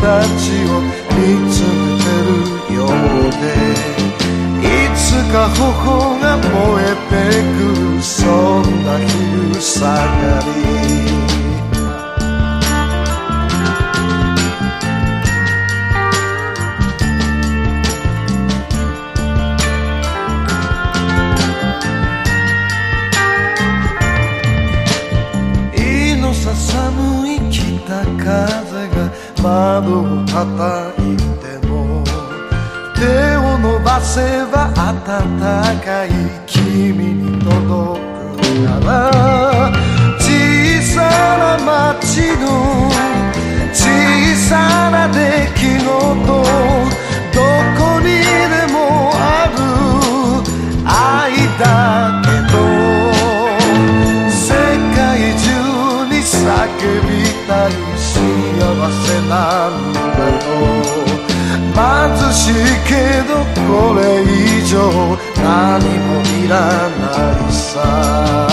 たちを見つめてるようでいつか頬が燃えてくるそんな昼下がり寒い北風窓を叩いても手を伸ばせば暖かい君に届くなら小さな街の小さな出来事どこにでもある愛だびたい幸せなんだろう。貧しいけどこれ以上何もいらないさ。